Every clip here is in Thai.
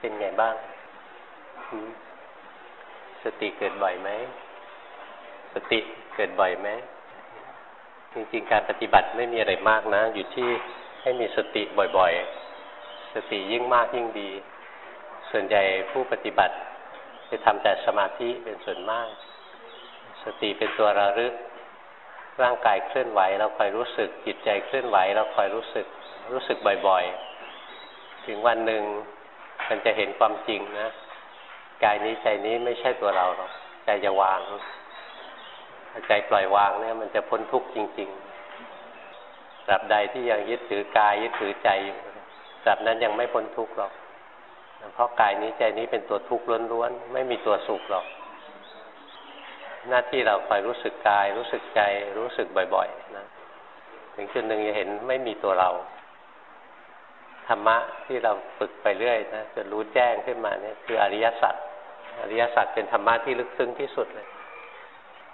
เป็นไงบ้าง สติเกิดบ่อยไหม สติเกิดบ่อยไหม จริงๆ การปฏิบัติไม่มีอะไรมากนะ อยู่ที่ให้มีสติบ่อยๆ สติยิ่งมากยิ่งดี ส่วนใหญ่ผู้ปฏิบัติจะทำแต่สมาธิเป็นส่วนมาก สติเป็นตัวระลึก ร่างกายเคลื่อนไหว เราคอยรู้สึก จิตใจเคลื่อนไหว เราคอยรู้สึก รู้สึกบ่อย ๆ ถึงวันหนึ่ง มันจะเห็นความจริงนะกายนี้ใจนี้ไม่ใช่ตัวเราหรอกใจจะวางใจปล่อยวางเนี่ยมันจะพ้นทุกข์จริงๆตราบใดที่ยังยึดถือกายยึดถือใจอยู่ตราบนั้นยังไม่พ้นทุกข์หรอกเพราะกายนี้ใจนี้เป็นตัวทุกข์ล้วนๆไม่มีตัวสุขหรอก หน้าที่เราคอยรู้สึกกาย รู้สึกใจรู้สึกบ่อยๆนะถึงจุดหนึ่งจะเห็นไม่มีตัวเรา ธรรมะที่เราฝึกไปเรื่อยนะจะรู้แจ้งขึ้นมาเนี่ยคืออริยสัจอริยสัจเป็นธรรมะที่ลึกซึ้งที่สุดเลย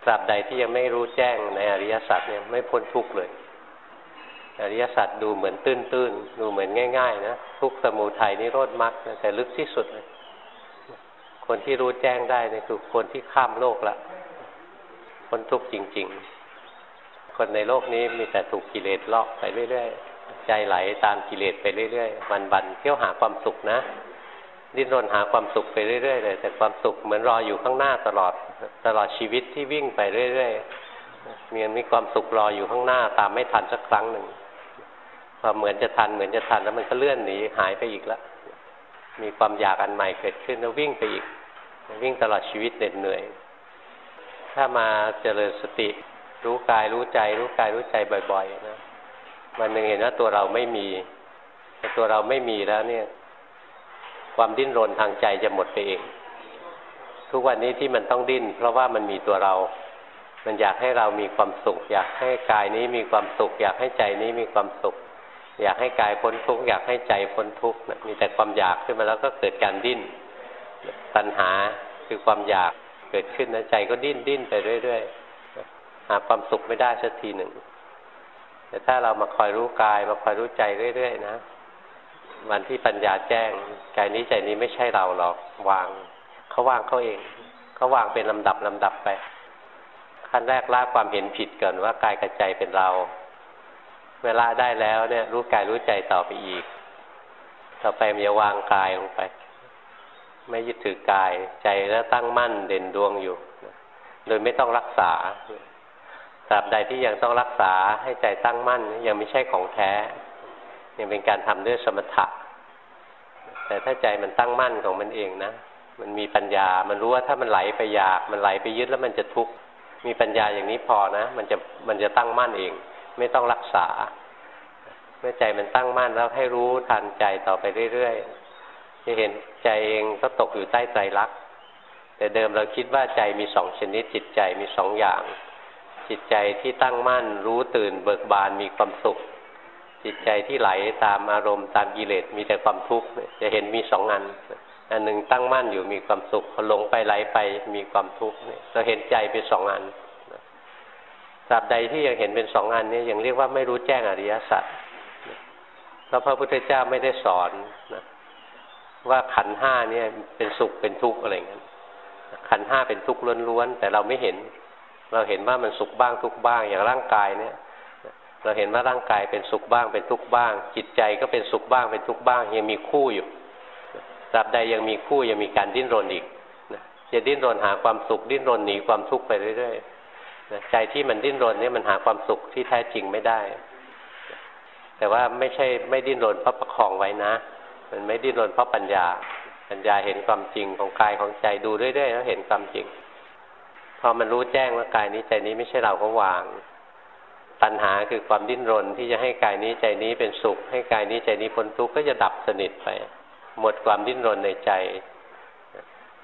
ตราบใดที่ยังไม่รู้แจ้งในอริยสัจเนี่ยไม่พ้นทุกข์เลย อริยสัจดูเหมือนตื้นๆดูเหมือนง่าย ๆ นะทุกสมุทัยนิโรธมรรคแต่ลึกที่สุดเลย คนที่รู้แจ้งได้เนี่ยคือคนที่ข้ามโลกละพ้นทุกข์จริง ๆ คนในโลกนี้มีแต่ถูกกิเลสลอกไปเรื่อยๆ ใจไหลตามกิเลสไปเรื่อยๆวันๆเที่ยวหาความสุขนะดิ้นรนหาความสุขไปเรื่อยๆเลยแต่ความสุขเหมือนรออยู่ข้างหน้าตลอดตลอดชีวิตที่วิ่งไปเรื่อยๆมีมีความสุขรออยู่ข้างหน้า ตามไม่ทันสักครั้งหนึ่งพอเหมือนจะทันเหมือนจะทันแล้วมันก็เลื่อนหนีหายไปอีกแล้วมีความอยากอันใหม่เกิดขึ้นแล้ววิ่งไปอีก วิ่งตลอดชีวิตเหน็ดเหนื่อย ถ้ามาเจริญสติรู้กายรู้ใจ รู้กายรู้ใจบ่อยๆนะ มันหนึ่งเห็นว่าตัวเราไม่มีแต่ตัวเราไม่มีแล้วเนี่ย ความดิ้นรนทางใจจะหมดไปเอง ทุกวันนี้ที่มันต้องดิ้น เพราะว่ามันมีตัวเรา มันอยากให้เรามีความสุข อยากให้กายนี้มีความสุข อยากให้ใจนี้มีความสุข อยากให้กายพ้นทุกข์อยากให้ใจพ้นทุกข์มีแต่ความอยากขึ้นมาแล้วก็เกิดการดิ้นปัญหาคือความอยากเกิดขึ้นนะใจก็ดิ้นดิ้นไปเรื่อยๆหาความสุขไม่ได้สักทีหนึ่ง แต่ถ้าเรามาคอยรู้กาย มาคอยรู้ใจเรื่อยๆนะวันที่ปัญญาแจ้งกายนี้ใจนี้ไม่ใช่เราหรอกวางเขาวางเขาเองเขาวางเป็นลำดับลำดับไปขั้นแรกละความเห็นผิดก่อนว่ากายกับใจเป็นเรา เวลาได้แล้วเนี่ย รู้กายรู้ใจต่อไปอีก ต่อไปมันจะวางกายลงไป ไม่ยึดถือกายใจแล้วตั้งมั่นเด่นดวงอยู่ โดยไม่ต้องรักษา ตราบใดที่ยังต้องรักษาให้ใจตั้งมั่น ยังไม่ใช่ของแท้ ยังเป็นการทำด้วยสมถะ แต่ถ้าใจมันตั้งมั่นของมันเองนะ มันมีปัญญา มันรู้ว่าถ้ามันไหลไปอยาก มันไหลไปยึดแล้วมันจะทุกข์ มีปัญญาอย่างนี้พอนะ มันจะมันจะตั้งมั่นเอง ไม่ต้องรักษา เมื่อใจมันตั้งมั่นแล้วให้รู้ทันใจต่อไปเรื่อยๆ จะเห็นใจเองก็ตกอยู่ใต้ใจรัก แต่เดิมเราคิดว่าใจมีสองชนิดจิตใจมีสองอย่าง จิตใจที่ตั้งมั่นรู้ตื่นเบิกบานมีความสุข จิตใจที่ไหลตามอารมณ์ตามกิเลสมีแต่ความทุกข์จะเห็นมีสองอัน อันหนึ่งตั้งมั่นอยู่มีความสุขพอหลงไปไหลไปมีความทุกข์เราเห็นใจเป็นสองอันตราบใดที่ยังเห็นเป็นสองอันนี้ยังเรียกว่าไม่รู้แจ้งอริยสัจเพราะพระพุทธเจ้าไม่ได้สอนนะว่าขันห้าเนี่ยเป็นสุขเป็นทุกข์อะไรเงี้ยขันห้าเป็นทุกข์ล้วนๆแต่เราไม่เห็น เราเห็นว่ามันสุขบ้างทุกข์บ้าง อย่างร่างกายเนี่ย เราเห็นว่าร่างกายเป็นสุขบ้างเป็นทุกข์บ้าง จิตใจก็เป็นสุขบ้างเป็นทุกข์บ้าง ยังมีคู่อยู่ตราบใดยังมีคู่ยังมีการดิ้นรนอีกจะดิ้นรนหาความสุขดิ้นรนหนีความทุกข์ไปเรื่อยๆใจที่มันดิ้นรนนี่มันหาความสุขที่แท้จริงไม่ได้ แต่ว่าไม่ใช่ไม่ดิ้นรนเพราะประคองไว้นะ มันไม่ดิ้นรนเพราะปัญญา ปัญญาเห็นความจริงของกายของใจดูเรื่อยๆแล้วเห็นความจริง พอมันรู้แจ้งว่ากายนี้ใจนี้ไม่ใช่เราก็วางปัญหาคือความดิ้นรนที่จะให้กายนี้ใจนี้เป็นสุข ให้กายนี้ใจนี้พ้นทุกข์ก็จะดับสนิทไป หมดความดิ้นรนในใจ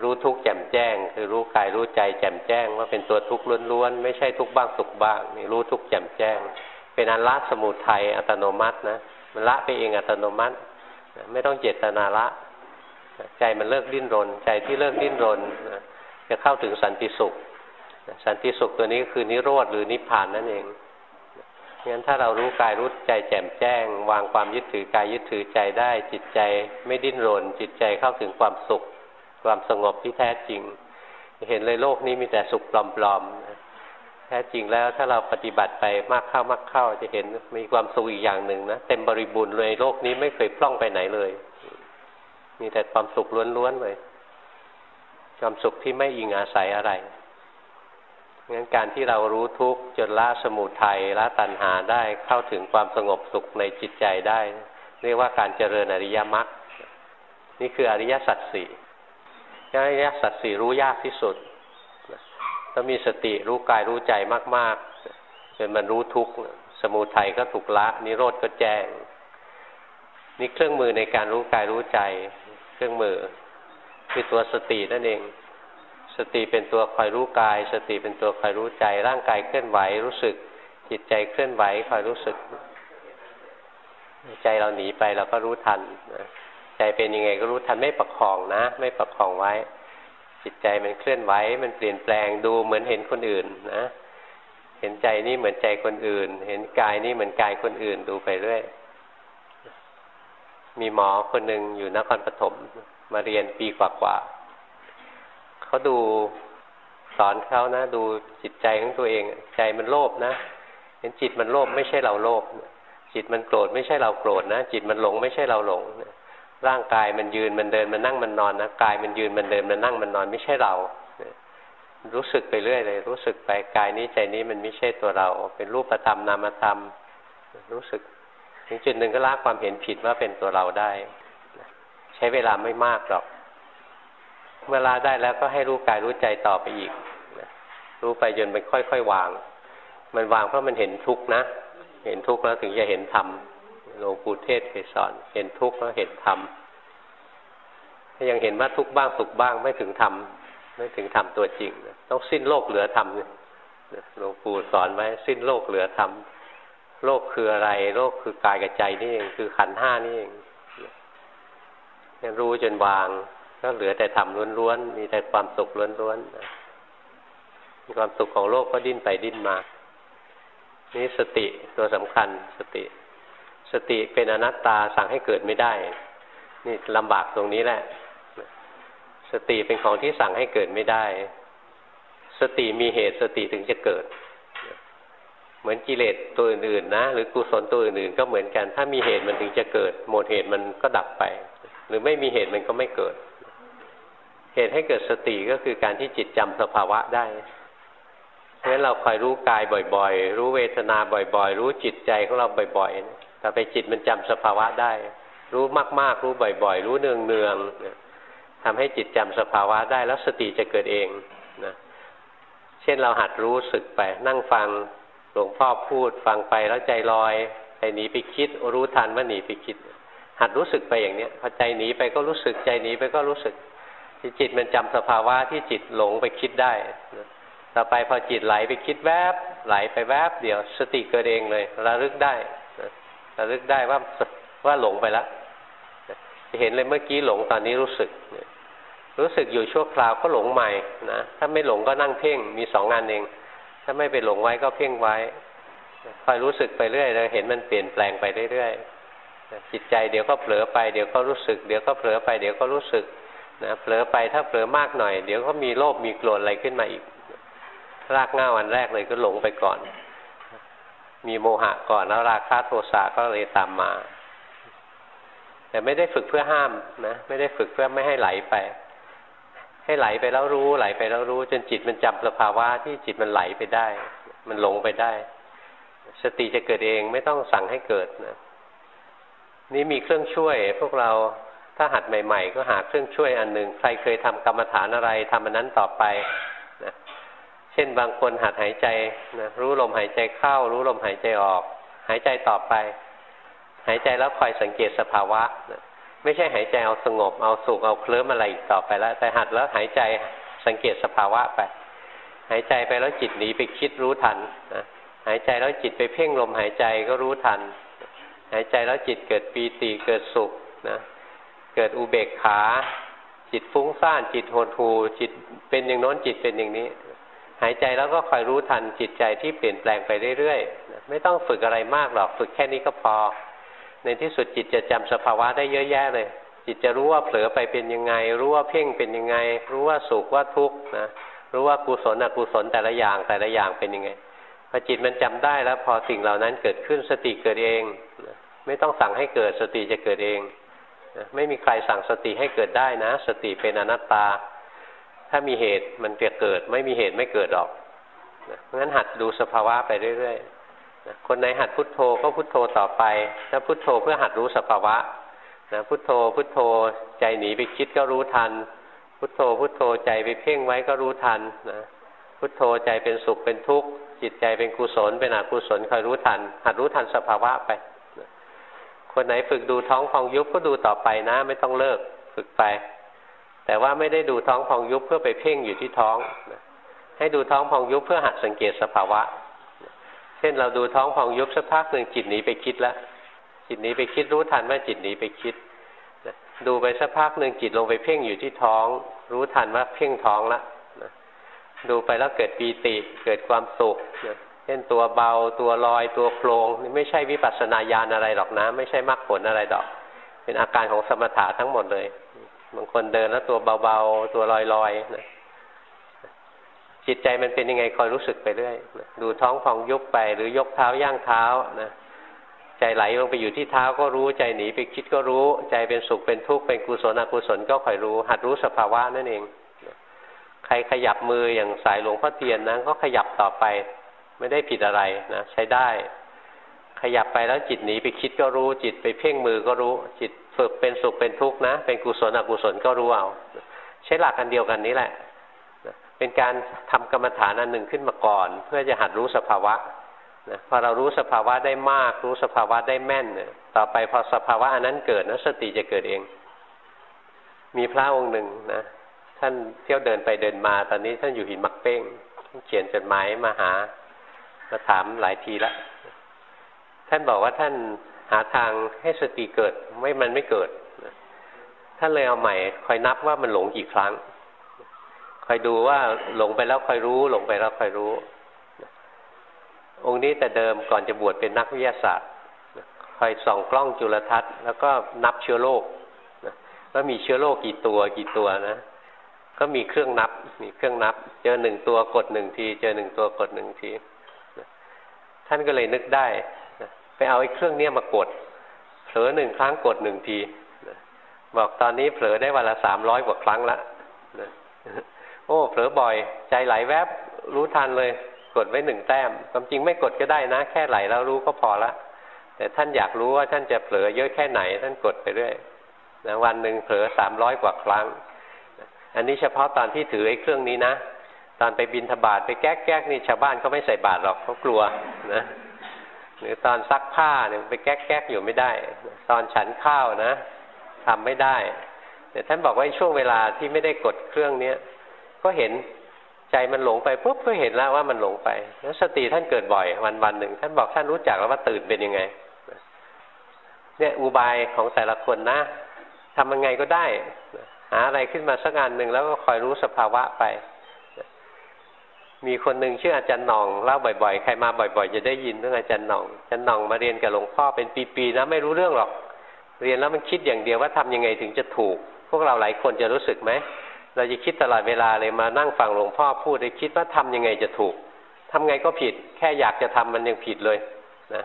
รู้ทุกข์แจ่มแจ้ง คือรู้กายรู้ใจแจ่มแจ้ง ว่าเป็นตัวทุกข์ล้วนๆไม่ใช่ทุกข์บ้างสุขบ้างนี่รู้ทุกข์แจ่มแจ้ง เป็นอันละสมุทัยอัตโนมัตินะมันละไปเองอัตโนมัติ ไม่ต้องเจตนาละใจมันเลิกดิ้นรน ใจที่เลิกดิ้นรน จะเข้าถึงสันติสุข สันติสุขตัวนี้คือนิโรธหรือนิพพานนั่นเองงั้นถ้าเรารู้กายรู้ใจแจ่มแจ้ง วางความยึดถือกายยึดถือใจได้ จิตใจไม่ดิ้นรน จิตใจเข้าถึงความสุข ความสงบที่แท้จริง เห็นเลยโลกนี้มีแต่สุขปลอมๆแท้จริงแล้วถ้าเราปฏิบัติไปมากเข้ามากเข้าจะเห็นมีความสุขอีกอย่างหนึ่งนะเต็มบริบูรณ์เลยโลกนี้ไม่เคยพล่องไปไหนเลย มีแต่ความสุขล้วนๆเลย ความสุขที่ไม่อิงอาศัยอะไร งั้นการที่เรารู้ทุกข์จนละสมุทัยละตัณหาได้เข้าถึงความสงบสุขในจิตใจได้ เรียกว่าการเจริญอริยมรรคนี่คืออริยสัจสี่อริยสัจสี่รู้ยากที่สุดต้องมีสติรู้กายรู้ใจมากๆจนมันรู้ทุกข์สมุทัยก็ถูกละ นิโรธก็แจ้งนี่เครื่องมือในการรู้กายรู้ใจ เครื่องมือคือตัวสตินั่นเอง สติเป็นตัวคอยรู้กาย สติเป็นตัวคอยรู้ใจ ร่างกายเคลื่อนไหวรู้สึก จิตใจเคลื่อนไหวคอยรู้สึก ใจเราหนีไปเราก็รู้ทันนะใจเป็นยังไงก็รู้ทันไม่ประคองนะ ไม่ประคองไว้ จิตใจมันเคลื่อนไหวมันเปลี่ยนแปลงดูเหมือนเห็นคนอื่นนะ เห็นใจนี่เหมือนใจคนอื่น เห็นกายนี่เหมือนกายคนอื่นดูไปเรื่อยมีหมอคนหนึ่งอยู่นครปฐมมาเรียนปีกว่า เขาดูสอนเขานะ ดูจิตใจของตัวเอง ใจมันโลภนะ เห็นจิตมันโลภไม่ใช่เราโลภจิตมันโกรธไม่ใช่เราโกรธนะ จิตมันหลงไม่ใช่เราหลงร่างกายมันยืนมันเดินมันนั่งมันนอนนะกายมันยืนมันเดินมันนั่งมันนอนไม่ใช่เรารู้สึกไปเรื่อยเลย รู้สึกไปกายนี้ใจนี้มันไม่ใช่ตัวเรา เป็นรูปธรรมนามธรรม รู้สึกถึงจุดหนึ่งก็ละความเห็นผิดว่าเป็นตัวเราได้ ใช้เวลาไม่มากหรอก เมื่อละได้แล้วก็ให้รู้กายรู้ใจต่อไปอีกรู้ไปจนมันค่อยๆวาง มันวางเพราะมันเห็นทุกข์นะ เห็นทุกข์แล้วถึงจะเห็นธรรมหลวงปู่เทศเคยสอน เห็นทุกข์แล้วเห็นธรรมถ้ายังเห็นว่าทุกข์บ้างสุขบ้างไม่ถึงธรรมไม่ถึงธรรมตัวจริงต้องสิ้นโลกเหลือธรรมหลวงปู่สอนไว้สิ้นโลกเหลือธรรมโลกคืออะไร โลกคือกายกับใจนี่เองคือขันห้านี่เองรู้จนวาง ก็เหลือแต่ธรรมล้วนๆมีแต่ความสุขล้วนๆความสุขของโลกก็ดิ้นไปดิ้นมา นี่สติตัวสำคัญสติ สติเป็นอนัตตาสั่งให้เกิดไม่ได้ นี่ลำบากตรงนี้แหละ สติเป็นของที่สั่งให้เกิดไม่ได้ สติมีเหตุสติถึงจะเกิดเหมือนกิเลสตัวอื่นๆนะหรือกุศลตัวอื่นๆก็เหมือนกัน ถ้ามีเหตุมันถึงจะเกิด หมดเหตุมันก็ดับไป หรือไม่มีเหตุมันก็ไม่เกิด เหตุให้เกิดสติก็คือการที่จิตจำสภาวะได้เพราะฉะนั้นเราคอยรู้กายบ่อย ๆ รู้เวทนาบ่อย ๆ รู้จิตใจของเราบ่อยๆต่อไปจิตมันจำสภาวะได้ รู้มากๆ รู้บ่อย ๆ รู้เนืองๆทำให้จิตจำสภาวะได้แล้วสติจะเกิดเองนะเช่นเราหัดรู้สึกไปนั่งฟังหลวงพ่อพูดฟังไปแล้วใจลอยใจหนีไปคิด รู้ทันว่าหนีไปคิด หัดรู้สึกไปอย่างเนี้ยพอใจหนีไปก็รู้สึกใจหนีไปก็รู้สึก จิตมันจำสภาวะที่จิตหลงไปคิดได้ ต่อไปพอจิตไหลไปคิดแวบ ไหลไปแวบ เดี๋ยวสติเกิดเองเลยระลึกได้ระลึกได้ว่าว่าหลงไปแล้วจะเห็นเลยเมื่อกี้หลงตอนนี้รู้สึก รู้สึกอยู่ชั่วคราวก็หลงใหม่นะถ้าไม่หลงก็นั่งเพ่งมีสองงานเอง ถ้าไม่ไปหลงไว้ก็เพ่งไว้คอยรู้สึกไปเรื่อยเราเห็นมันเปลี่ยนแปลงไปเรื่อยๆจิตใจเดี๋ยวก็เผลอไปเดี๋ยวก็รู้สึก เดี๋ยวก็เผลอไปเดี๋ยวก็รู้สึก นะเผลอไปถ้าเผลอมากหน่อย เดี๋ยวก็มีโลภมีโกรธอะไรขึ้นมาอีก รากง่าวันแรกเลยก็หลงไปก่อน มีโมหะก่อนแล้วราคะโทสะก็เลยตามมา แต่ไม่ได้ฝึกเพื่อห้ามนะไม่ได้ฝึกเพื่อไม่ให้ไหลไป ให้ไหลไปแล้วรู้ไหลไปแล้วรู้ จนจิตมันจำสภาวะที่จิตมันไหลไปได้ มันหลงไปได้ สติจะเกิดเองไม่ต้องสั่งให้เกิดนะนี่มีเครื่องช่วยพวกเรา ถ้าหัดใหม่ ๆ ก็หาเครื่องช่วยอันหนึ่งใครเคยทำกรรมฐานอะไรทำอันนั้นต่อไปนะเช่นบางคนหัดหายใจนะรู้ลมหายใจเข้า รู้ลมหายใจออก หายใจต่อไป หายใจแล้วคอยสังเกตสภาวะนะไม่ใช่หายใจเอาสงบเอาสุขเอาเคลิ้มอะไรอีกต่อไปแล้ว แต่หัดแล้วหายใจสังเกตสภาวะไป หายใจไปแล้วจิตหนีไปคิดรู้ทันนะหายใจแล้วจิตไปเพ่งลมหายใจก็รู้ทัน หายใจแล้วจิตเกิดปีติเกิดสุขนะ เกิดอุเบกขา จิตฟุ้งซ่านจิตโหดหูจิตเป็นอย่างโน้นจิตเป็นอย่างนี้ หายใจแล้วก็คอยรู้ทันจิตใจที่เปลี่ยนแปลงไปเรื่อยๆไม่ต้องฝึกอะไรมากหรอกฝึกแค่นี้ก็พอ ในที่สุดจิตจะจำสภาวะได้เยอะแยะเลย จิตจะรู้ว่าเผลอไปเป็นยังไง รู้ว่าเพ่งเป็นยังไง รู้ว่าสุขว่าทุกข์นะรู้ว่ากุศลอกุศลแต่ละอย่างแต่ละอย่างเป็นยังไงพอจิตมันจำได้แล้วพอสิ่งเหล่านั้นเกิดขึ้นสติเกิดเอง ไม่ต้องสั่งให้เกิดสติจะเกิดเอง ไม่มีใครสั่งสติให้เกิดได้นะ สติเป็นอนัตตา ถ้ามีเหตุมันจะเกิด ไม่มีเหตุไม่เกิดหรอกเพราะงั้นหัดดูสภาวะไปเรื่อยๆคนไหนหัดพุทโธก็พุทโธต่อไป ถ้าพุทโธเพื่อหัดรู้สภาวะนะพุทโธพุทโธใจหนีไปคิดก็รู้ทัน พุทโธพุทโธใจไปเพ่งไว้ก็รู้ทันนะพุทโธใจเป็นสุขเป็นทุกข์จิตใจเป็นกุศลเป็นอกุศลคอยรู้ทัน หัดรู้ทันสภาวะไป คนไหนฝึกดูท้องพองยุบก็ดูต่อไปนะ ไม่ต้องเลิกฝึกไป แต่ว่าไม่ได้ดูท้องพองยุบเพื่อไปเพ่งอยู่ที่ท้องให้ดูท้องพองยุบเพื่อหัดสังเกตสภาวะ เช่นเราดูท้องพองยุบสักพักหนึ่งจิตหนีไปคิดแล้วจิตหนีไปคิดรู้ทันว่าจิตหนีไปคิดดูไปสักพักหนึ่งจิตลงไปเพ่งอยู่ที่ท้อง รู้ทันว่าเพ่งท้องละดูไปแล้วเกิดปีติเกิดความสุข เช่นตัวเบาตัวลอยตัวโครงนี่ไม่ใช่วิปัสสนาญาณอะไรหรอกนะ ไม่ใช่มรรคผลอะไรดอก เป็นอาการของสมถะทั้งหมดเลยบางคนเดินแล้วตัวเบาๆตัวลอยๆนะจิตใจมันเป็นยังไงคอยรู้สึกไปเรื่อยดูท้องฟองยุบไป หรือยกเท้าย่างเท้านะใจไหลลงไปอยู่ที่เท้าก็รู้ใจหนีไปคิดก็รู้ ใจเป็นสุขเป็นทุกข์เป็นกุศลอกุศลก็คอยรู้ หัดรู้สภาวะนั่นเอง ใครขยับมืออย่างสายหลวงพ่อเทียนนะก็ขยับต่อไป ไม่ได้ผิดอะไรนะใช้ได้ ขยับไปแล้วจิตหนีไปคิดก็รู้ จิตไปเพ่งมือก็รู้ จิตฝึกเป็นสุขเป็นทุกข์นะ เป็นกุศลอกุศลก็รู้เอาใช้หลักกันเดียวกันนี้แหละเป็นการทำกรรมฐานอันหนึ่งขึ้นมาก่อน เพื่อจะหัดรู้สภาวะนะพอเรารู้สภาวะได้มาก รู้สภาวะได้แม่นเนี่ยต่อไปพอสภาวะอันนั้นเกิดนะสติจะเกิดเอง มีพระองค์หนึ่งนะท่านเที่ยวเดินไปเดินมา ตอนนี้ท่านอยู่หินมักเป้งเขียนจดหมายมาหา มาถามหลายทีแล้วท่านบอกว่าท่านหาทางให้สติเกิด ไม่มันไม่เกิดท่านเลยเอาใหม่คอยนับว่ามันหลงกี่ครั้งคอยดูว่าหลงไปแล้วคอยรู้ หลงไปแล้วคอยรู้ องค์นี้แต่เดิมก่อนจะบวชเป็นนักวิทยาศาสตร์คอยส่องกล้องจุลทรรศน์แล้วก็นับเชื้อโรคว่ามีเชื้อโรคกี่ตัวกี่ตัวนะก็มีเครื่องนับ มีเครื่องนับ เจอหนึ่งตัวกดหนึ่งที เจอหนึ่งตัวกดหนึ่งทีานก็เลยนึกได้ไปเอาไอ้เครื่องเนี้ยมากด เผลอหนึ่งครั้งกดหนึ่งทีบอกตอนนี้เผลอได้วันละสามร้อยกว่าครั้งละโอ้เผลอบ่อย ใจไหลแวบรู้ทันเลย กดไว้หนึ่งแต้มความจริงไม่กดก็ได้นะ แค่ไหลแล้วรู้ก็พอละแต่ท่านอยากรู้ว่าท่านจะเผลอเยอะแค่ไหน ท่านกดไปเรื่อยนะวันหนึ่งเผลอสามร้อยกว่าครั้ง อันนี้เฉพาะตอนที่ถือไอ้เครื่องนี้นะ ตอนไปบินทบาทไปแก๊กแก๊กนี่ชาวบ้านเขาไม่ใส่บาตรหรอกเขากลัวนะหรือตอนซักผ้าเนี่ยไปแก๊กแก๊กอยู่ไม่ได้ ตอนฉันข้าวนะทำไม่ได้แต่ท่านบอกว่าช่วงเวลาที่ไม่ได้กดเครื่องเนี้ยก็เห็นใจมันหลงไปปุ๊บก็เห็นแล้วว่ามันหลงไปแล้วสติท่านเกิดบ่อยวันวันหนึ่ง ท่านบอกท่านรู้จักแล้วว่าตื่นเป็นยังไงเนี่ยอุบายของแต่ละคนนะทำยังไงก็ได้หาอะไรขึ้นมาสักงานหนึ่งแล้วก็คอยรู้สภาวะไป มีคนหนึ่งชื่ออาจารย์หน่องเล่าบ่อยๆ ใครมาบ่อย ๆ จะได้ยินเรื่องอาจารย์หน่องอาจารย์หน่องมาเรียนกับหลวงพ่อเป็นปีๆนะไม่รู้เรื่องหรอก เรียนแล้วมันคิดอย่างเดียวว่าทำยังไงถึงจะถูก พวกเราหลายคนจะรู้สึกไหมเราจะคิดตลอดเวลาเลยมานั่งฟังหลวงพ่อพูดเลยคิดว่าทำยังไงจะถูกทำไงก็ผิด แค่อยากจะทำมันยังผิดเลยนะ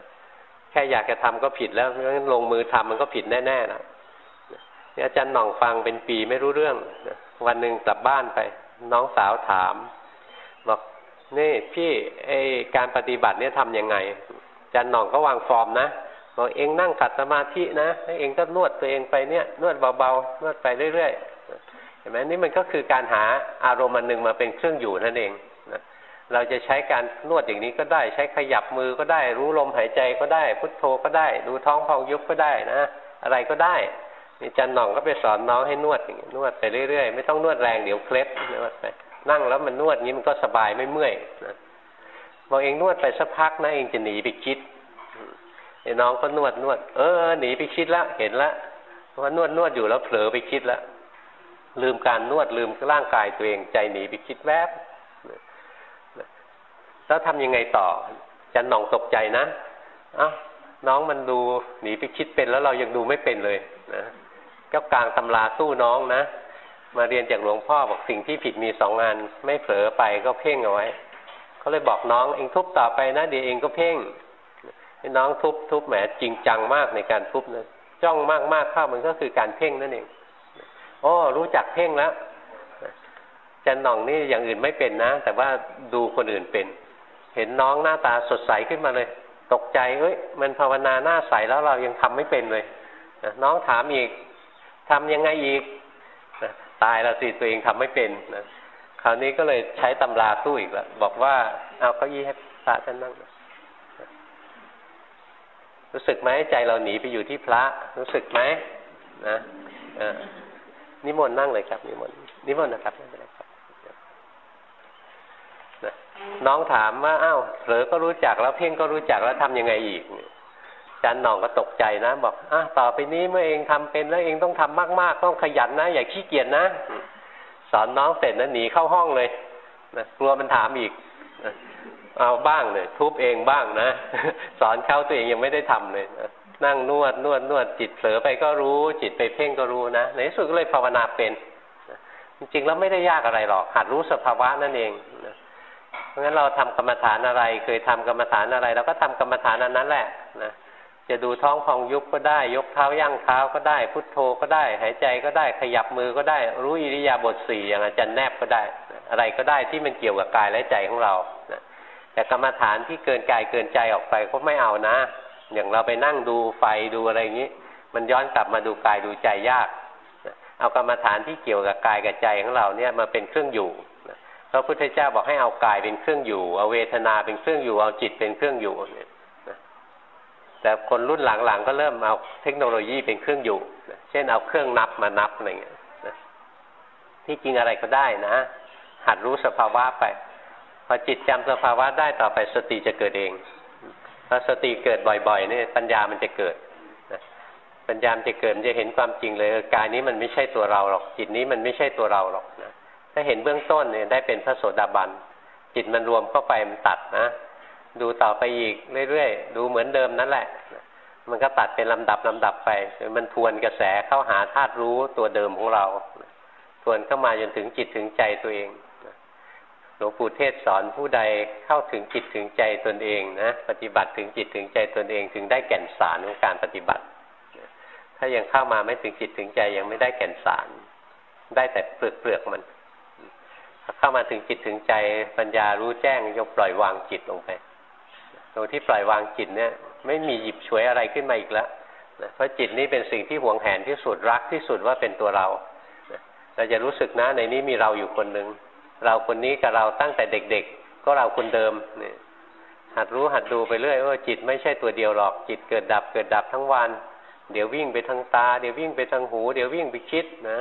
แค่อยากจะทำก็ผิดแล้วงั้นลงมือทำมันก็ผิดแน่ๆนะอาจารย์หน่องฟังเป็นปีไม่รู้เรื่องวันหนึ่งกลับบ้านไป น้องสาวถาม บอกนี่พี่ไอการปฏิบัติเนี่ยทำยังไงจารย์หน่องก็วางฟอร์มนะบอกเองนั่งขัดสมาธินะเองก็นวดตัวเองไปเนี่ย นวดเบาๆนวดไปเรื่อยๆเห็นไหมนี่มันก็คือการหาอารมณ์อันหนึ่งมาเป็นเครื่องอยู่นั่นเองนะเราจะใช้การนวดอย่างนี้ก็ได้ ใช้ขยับมือก็ได้ รู้ลมหายใจก็ได้ พุทโธก็ได้ ดูท้องพองยุบก็ได้นะอะไรก็ได้นี่จันหน่องก็ไปสอนน้องให้นวดอย่างนี้นวดไปเรื่อยๆไม่ต้องนวดแรงเดี๋ยวเคล็ดนวดไป นั่งแล้วมันนวดงี้มันก็สบายไม่เมื่อยนะบอกเองนวดไปสักพักนะเองจะหนีไปคิดไอ้น้องก็นวดนวด เออหนีไปคิดแล้วเห็นแล้วว่านวดนวดอยู่แล้วเผลอไปคิดแล้วลืมการนวดลืมร่างกายตัวเองใจหนีไปคิดแวบแล้วทำยังไงต่อจันหน่องตกใจนะเอ้าน้องมันดูหนีไปคิดเป็นแล้วเรายังดูไม่เป็นเลยนะก็กลางตำราสู้น้องนะ มาเรียนจากหลวงพ่อบอกสิ่งที่ผิดมีสองงาน ไม่เผลอไปก็เพ่งเอาไว้เขาเลยบอกน้องเองทุบต่อไปนะเดี๋ยวเองก็เพ่งน้องทุบทุบแหมจริงจังมากในการทุบนะจ้องมากมากเข้ามันก็คือการเพ่งนั่นเองโอ้รู้จักเพ่งแล้วจันหน่องนี่อย่างอื่นไม่เป็นนะ แต่ว่าดูคนอื่นเป็น เห็นน้องหน้าตาสดใสขึ้นมาเลย ตกใจเอ้ยมันภาวนาหน้าใสแล้วเรายังทำไม่เป็นเลยน้องถามอีกทำยังไงอีก ตายแล้วสิตัวเองทำไม่เป็นนะคราวนี้ก็เลยใช้ตำราสู้อีกแล้วบอกว่าเอาเก้าอี้ให้พระท่านนั่งรู้สึกไหมใจเราหนีไปอยู่ที่พระ รู้สึกไหมนะนิมนต์นั่งเลยครับนิมนต์นิมนต์นะครับไม่เป็นไรครับน้องถามว่าอ้าวเผลอก็รู้จักแล้วเพ่งก็รู้จักแล้วทำยังไงอีก จันหน่องก็ตกใจนะบอกอะต่อไปนี้เมื่อเองทำเป็นแล้วเองต้องทำมาก ๆ ต้องขยันนะ อย่าขี้เกียจนะ สอนน้องเสร็จนะหนีเข้าห้องเลยนะกลัวมันถามอีกเอาบ้างเลยทุบเองบ้างนะ สอนเขาตัวเองยังไม่ได้ทำเลยนะนั่งนวดนวดนวดจิตเผลอไปก็รู้ จิตไปเพ่งก็รู้นะในที่สุดก็เลยภาวนาเป็นจริงๆแล้วไม่ได้ยากอะไรหรอกหัดรู้สภาวะนั่นเองเพราะงั้นเราทำกรรมฐานอะไร เคยทำกรรมฐานอะไรเราก็ทำกรรมฐานนั้นนั่นแหละนะ จะดูท้องพองยุบก็ได้ ยกเท้าย่างเท้าก็ได้ พุทโธก็ได้ หายใจก็ได้ขยับมือก็ได้ รู้อิริยาบถสี่อย่างอาจารย์แนบก็ได้ อะไรก็ได้ที่มันเกี่ยวกับกายและใจของเราแต่กรรมฐานที่เกินกายเกินใจออกไปก็ไม่เอานะ อย่างเราไปนั่งดูไฟดูอะไรอย่างนี้ มันย้อนกลับมาดูกายดูใจยาก เอากรรมฐานที่เกี่ยวกับกายกับใจของเราเนี่ยมาเป็นเครื่องอยู่พระพุทธเจ้าบอกให้เอากายเป็นเครื่องอยู่ เอาเวทนาเป็นเครื่องอยู่ เอาจิตเป็นเครื่องอยู่เนี่ย แต่คนรุ่นหลังๆก็เริ่มเอาเทคโนโลยีเป็นเครื่องอยู่ เช่นเอาเครื่องนับมานับอะไรเงี้ยที่จริงอะไรก็ได้นะ หัดรู้สภาวะไป พอจิตจำสภาวะได้ต่อไปสติจะเกิดเอง พอสติเกิดบ่อยๆนี่ปัญญามันจะเกิดปัญญามจะเกิดมันจะเห็นความจริงเลยกายนี้มันไม่ใช่ตัวเราหรอก จิตนี้มันไม่ใช่ตัวเราหรอกนะถ้าเห็นเบื้องต้นเนี่ยได้เป็นพระโสดาบันจิตมันรวมเข้าไปมันตัดนะ ดูต่อไปอีกเรื่อยๆดูเหมือนเดิมนั่นแหละ มันก็ตัดเป็นลำดับลำดับไปมันทวนกระแสเข้าหาธาตุรู้ตัวเดิมของเรา ทวนเข้ามาจนถึงจิตถึงใจตัวเองหลวงปู่เทศสอนผู้ใดเข้าถึงจิตถึงใจตนเองนะปฏิบัติถึงจิตถึงใจตนเอง ถึงได้แก่นสารของการปฏิบัติ ถ้ายังเข้ามาไม่ถึงจิตถึงใจยังไม่ได้แก่นสาร ได้แต่เปลือกเปลือกมันเข้ามาถึงจิตถึงใจปัญญารู้แจ้งยกปล่อยวางจิตลงไป ตรงที่ปล่อยวางจิตเนี่ย ไม่มีหยิบฉวยอะไรขึ้นมาอีกแล้วนะเพราะจิตนี้เป็นสิ่งที่หวงแหนที่สุดรักที่สุดว่าเป็นตัวเราเราจะรู้สึกนะในนี้มีเราอยู่คนหนึ่งเราคนนี้กับเราตั้งแต่เด็ก ๆ ก็เราคนเดิมเนี่ยหัดรู้หัดดูไปเรื่อยว่าจิตไม่ใช่ตัวเดียวหรอกจิตเกิดดับเกิดดับทั้งวัน เดี๋ยววิ่งไปทางตา เดี๋ยววิ่งไปทางหู เดี๋ยววิ่งไปคิดนะ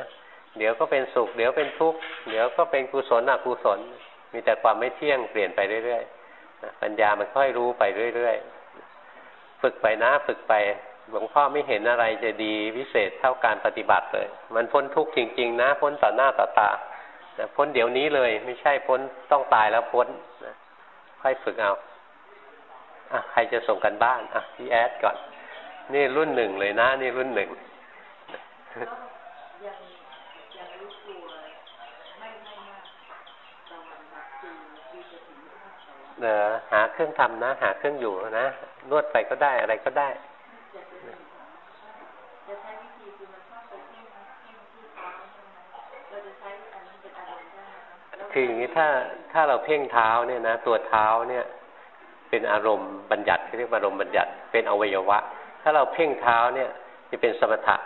เดี๋ยวก็เป็นสุข เดี๋ยวเป็นทุกข์เดี๋ยวก็เป็นกุศลอกุศล มีแต่ความไม่เที่ยงเปลี่ยนไปเรื่อยๆ ปัญญามันค่อยรู้ไปเรื่อยๆ ฝึกไปนะฝึกไป หลวงพ่อไม่เห็นอะไรจะดีวิเศษเท่าการปฏิบัติเลย มันพ้นทุกข์จริง ๆ นะ พ้นต่อหน้าต่อตาพ้นเดี๋ยวนี้เลย ไม่ใช่พ้นต้องตายแล้วพ้นค่อยฝึกเอาอะใครจะส่งกันบ้านอะพี่แอดก่อน นี่รุ่นหนึ่งเลยนะ นี่รุ่นหนึ่ง เออหาเครื่องทำนะ หาเครื่องอยู่นะนวดไปก็ได้อะไรก็ได้คืออย่างนี้ถ้าถ้าเราเพ่งเท้าเนี่ยนะ ตัวเท้าเนี่ย เป็นอารมณ์บัญญัติเรียกว่าอารมณ์บัญญัติเป็นอวัยวะ ถ้าเราเพ่งเท้าเนี่ยจะเป็นสมถะ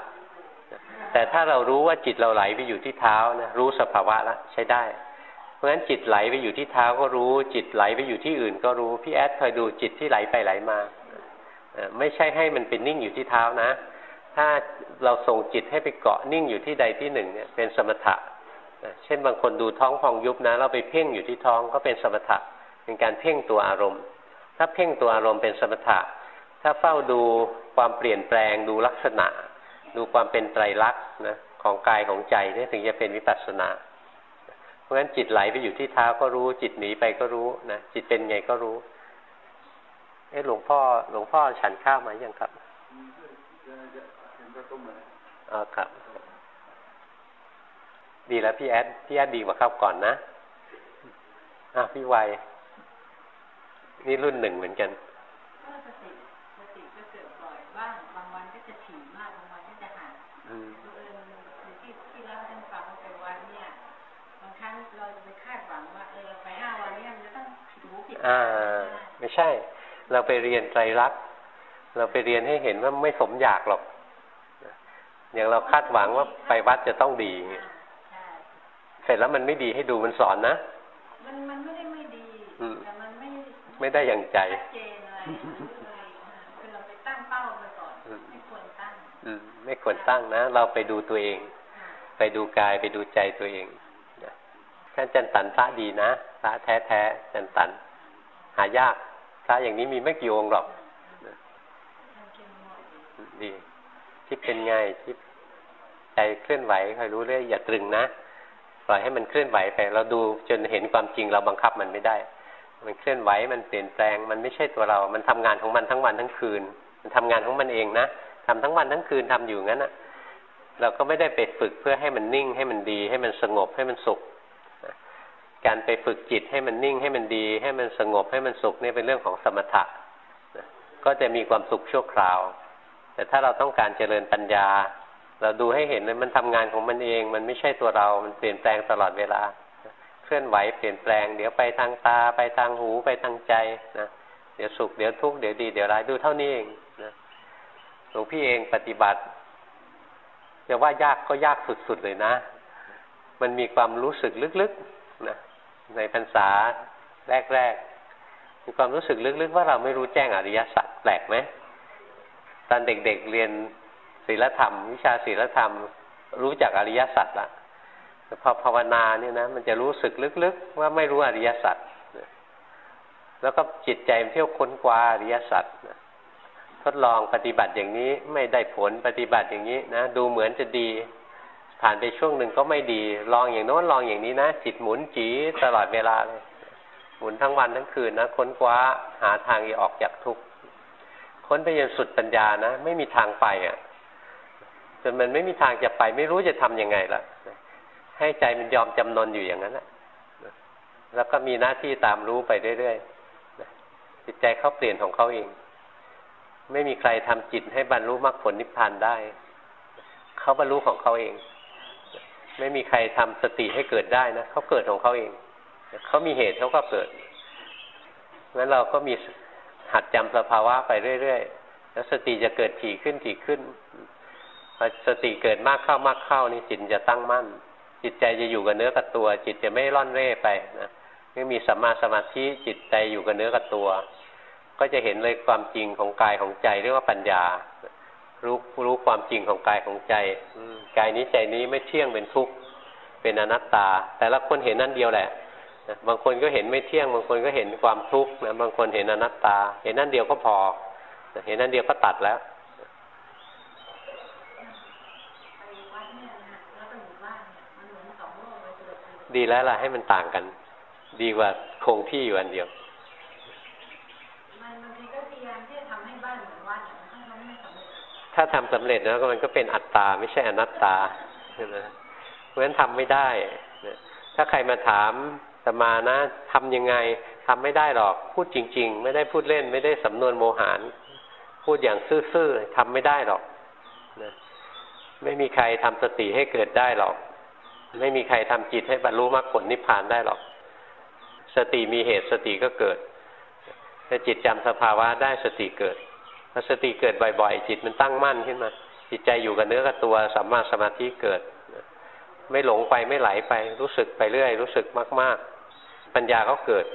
แต่ถ้าเรารู้ว่าจิตเราไหลไปอยู่ที่เท้านะรู้สภาวะแล้วใช้ได้ ราะฉะนั้นจิตไหลไปอยู่ที่เท้าก็รู้ จิตไหลไปอยู่ที่อื่นก็รู้พี่แอดคอยดูจิตที่ไหลไปไหลมาไม่ใช่ให้มันเป็นนิ่งอยู่ที่เท้านะ ถ้าเราส่งจิตให้ไปเกาะนิ่งอยู่ที่ใดที่หนึ่งเนี่ยเป็นสมถะเช่นบางคนดูท้องพองยุบนะ เราไปเพ่งอยู่ที่ท้องก็เป็นสมถะเป็นการเพ่งตัวอารมณ์ ถ้าเพ่งตัวอารมณ์เป็นสมถะ ถ้าเฝ้าดูความเปลี่ยนแปลงดูลักษณะ ดูความเป็นไตรลักษณ์นะของกายของใจนี่ถึงจะเป็นวิปัสสนา ราะฉะนั้นจิตไหลไปอยู่ที่เท้าก็รู้ จิตหนีไปก็รู้นะจิตเป็นไงก็รู้ เอ๊ะหลวงพ่อ หลวงพ่อฉันข้าวมายังครับอ๋อครับ ดีแล้วพี่แอดพี่แอดดีกว่าครับก่อนนะอะพี่วัยนี่รุ่นหนึ่งเหมือนกันสติสติก็เกิดบ่อยบ้างบางวันก็จะถี่มากบางวันก็จะห่างเออที่ที่เล่าท่านฟังไปวันเนี่ยบางครั้งเราจะไปคาดหวังว่าเออไปห้าวันเนี่ยมันจะต้องผิดหูผิด อ่า ไม่ใช่ เราไปเรียนไตรลักษณ์เราไปเรียนให้เห็นว่าไม่สมอยากหรอก อย่างเราคาดหวังว่าไปวัดจะต้องดี เสร็จแล้วมันไม่ดีให้ดูมันสอนนะ มันมันไม่ได้ไม่ดีแต่มันไม่ไม่ได้อย่างใจเจนอะไรคือเราไปตั้งเป้าไปก่อนไม่ควรตั้งไม่ควรตั้งนะ เราไปดูตัวเอง ไปดูกายไปดูใจตัวเองท่านจันตันพระดีนะพระแท้แท้จันตัน หายากพระอย่างนี้มีไม่กี่องค์หรอกดีที่เป็นไงที่ใจเคลื่อนไหวคอยรู้เรื่อยอย่าตรึงนะปล่อยให้มันเคลื่อนไหวไป เราดูจนเห็นความจริงเราบังคับมันไม่ได้ มันเคลื่อนไหวมันเปลี่ยนแปลง มันไม่ใช่ตัวเรา มันทำงานของมันทั้งวันทั้งคืน มันทำงานของมันเองนะทำทั้งวันทั้งคืนทำอยู่งั้นนะเราก็ไม่ได้ไปฝึกเพื่อให้มันนิ่งให้มันดี ให้มันสงบให้มันสุข การไปฝึกจิตให้มันนิ่งให้มันดี ให้มันสงบให้มันสุขนี่เป็นเรื่องของสมถะก็จะมีความสุขชั่วคราว แต่ถ้าเราต้องการเจริญปัญญา เราดูให้เห็นเลยมันทำงานของมันเอง มันไม่ใช่ตัวเรา มันเปลี่ยนแปลงตลอดเวลา เคลื่อนไหวเปลี่ยนแปลง เดี๋ยวไปทางตา ไปทางหูไปทางใจนะเดี๋ยวสุขเดี๋ยวทุกข์เดี๋ยวดีเดี๋ยวร้ายดูเท่านี้เองนะหลวงพี่เองปฏิบัติจะว่ายากก็ยากสุดๆเลยนะ มันมีความรู้สึกลึกๆ ในพรรษาแรกๆมีความรู้สึกลึกๆ ว่าเราไม่รู้แจ้งอริยสัจแปลกไหมตอนเด็กๆเเรียนศีลธรรม วิชาศีลธรรม รู้จักอริยสัจละพอภาวนาเนี่ยนะมันจะรู้สึกลึกๆ ว่าไม่รู้อริยสัจแล้วก็จิตใจเที่ยวค้นคว้าอริยสัจทดลองปฏิบัติอย่างนี้ไม่ได้ผลปฏิบัติอย่างนี้นะดูเหมือนจะดี ผ่านไปช่วงหนึ่งก็ไม่ดี ลองอย่างโน้นลองอย่างนี้นะ จิตหมุนจีตลอดเวลาเลยหมุนทั้งวันทั้งคืนนะค้นคว้าหาทางออกจากทุกข์ค้นไปจนสุดปัญญานะ ไม่มีทางไปอะจนมันไม่มีทางจะไป ไม่รู้จะทํำยังไงละให้ใจมันยอมจำนนอยู่อย่างนั้นแหละแล้วก็มีหน้าที่ตามรู้ไปเรื่อยๆจิตใจเขาเปลี่ยนของเขาเอง ไม่มีใครทำจิตให้บรรลุมรรคผลนิพพานได้ เขาบรรลุของเขาเอง ไม่มีใครทำสติให้เกิดได้นะเขาเกิดของเขาเองเขามีเหตุเขาก็เกิดงั้นเราก็มีหัดจำสภาวะไปเรื่อยๆแล้วสติจะเกิดถี่ขึ้นถี่ขึ้นพอสติเกิดมากเข้ามากเข้านี่จิตจะตั้งมั่น จิตใจจะอยู่กับเนื้อกับตัว จิตจะไม่ร่อนเร่ไปนะไม่มีสัมมาสมาธิจิตใจอยู่กับเนื้อกับตัว ก็จะเห็นเลยความจริงของกายของใจเรียกว่าปัญญา รู้รู้ความจริงของกายของใจกายนี้ใจนี้ไม่เที่ยงเป็นทุกข์เป็นอนัตตา แต่ละคนเห็นนั่นเดียวแหละบางคนก็เห็นไม่เที่ยง บางคนก็เห็นความทุกข์นะบางคนเห็นอนัตตา เห็นนั่นเดียวก็พอ เห็นนั่นเดียวก็ตัดแล้วดีแล้วล่ะให้มันต่างกัน ดีกว่าคงที่อยู่อันเดียว ถ้าทำสำเร็จแล้วก็มันก็เป็นอัตตา ไม่ใช่อนัตตาใช่ไหมเพราะฉะนั้นทำไม่ได้ถ้าใครมาถามสมานะทำยังไงทำไม่ได้หรอก พูดจริง ๆ ไม่ได้พูดเล่น ไม่ได้สำนวนโมหาร พูดอย่างซื่อๆทำไม่ได้หรอกนะไม่มีใครทำสติให้เกิดได้หรอก ไม่มีใครทำจิตให้บรรลุมรรคผลนิพพานได้หรอก สติมีเหตุสติก็เกิดถ้าจิตจำสภาวะได้สติเกิด พอสติเกิดบ่อยๆ จิตมันตั้งมั่นขึ้นมา จิตใจอยู่กับเนื้อกับตัวสัมมาสมาธิเกิด ไม่หลงไปไม่ไหลไป รู้สึกไปเรื่อย รู้สึกมาก ๆ ปัญญาก็เกิด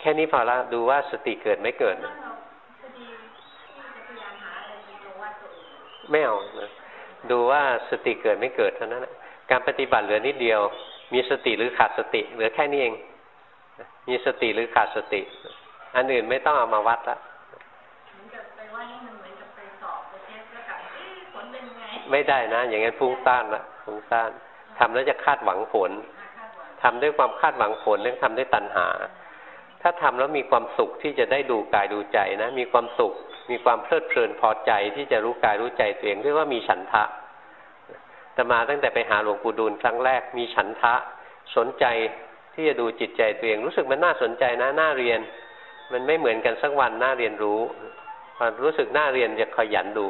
แค่นี้พอละดูว่าสติเกิดไม่เกิด ไม่เอานะดูว่าสติเกิดไม่เกิดเท่านั้นการปฏิบัติเหลือนิดเดียว มีสติหรือขาดสติ เหลือแค่นี้เอง มีสติหรือขาดสติ อันอื่นไม่ต้องเอามาวัดละไม่ได้นะ อย่างงั้นฟุ้งซ่านละฟุ้งซ่านทำแล้วจะคาดหวังผลคาดหวังทำด้วยความคาดหวังผลเรื่องทำด้วยตัณหา ถ้าทำแล้วมีความสุขที่จะได้ดูกายดูใจนะ มีความสุข มีความเพลิดเพลินพอใจที่จะรู้กายรู้ใจตัวเองเรียกว่ามีฉันทะแต่มาตั้งแต่ไปหาหลวงปู่ดูลครั้งแรกมีฉันทะ สนใจที่จะดูจิตใจตัวเองรู้สึกมันน่าสนใจนะน่าเรียน มันไม่เหมือนกันสักวันน่าเรียนรู้พอรู้สึกน่าเรียนจะขยันดู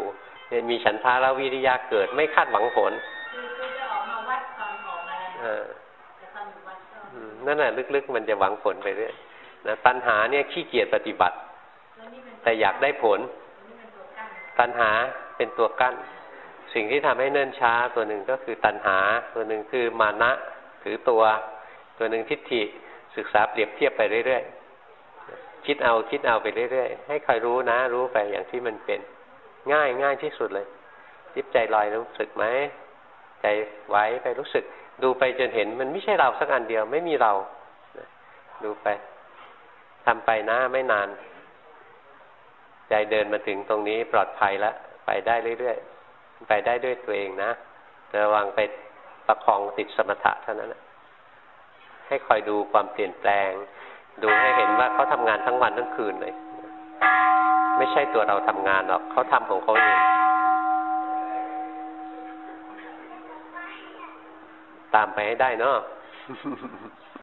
เนี่ยมีฉันทะแล้ววิริยะเกิด ไม่คาดหวังผลคือคือจะออกมาวัดตอนออกมาเออแต่ตอนอยู่วัดก็อืมนั่นแหละลึกๆ มันจะหวังผลไปเรื่อยนะตัณหาเนี่ยขี้เกียจปฏิบัติแล้วนี่เป็นแต่อยากได้ผลนี่เป็นตัวกั้นตัณหาเป็นตัวกั้น สิ่งที่ทำให้เนิ่นช้าตัวหนึ่งก็คือตัณหา ตัวหนึ่งคือมานะถือตัว ตัวหนึ่งทิฏฐิศึกษาเปรียบเทียบไปเรื่อยๆ คิดเอาคิดเอาไปเรื่อยๆให้คอยรู้นะ รู้ไปอย่างที่มันเป็น ง่ายง่ายที่สุดเลยจิบใจลอยรู้สึกไหมใจไว้ไปรู้สึก ดูไปจนเห็นมันไม่ใช่เราสักอันเดียวไม่มีเรา ดูไปทำไปนะไม่นาน ใจเดินมาถึงตรงนี้ปลอดภัยแล้วไปได้เรื่อยๆไปได้ด้วยตัวเองนะระวังไปประคองติดสมถะเท่านั้นนะให้คอยดูความเปลี่ยนแปลง ดูให้เห็นว่าเขาทำงานทั้งวันทั้งคืนเลย ไม่ใช่ตัวเราทำงานหรอกเขาทำของเขาเองตามไปให้ได้เนาะ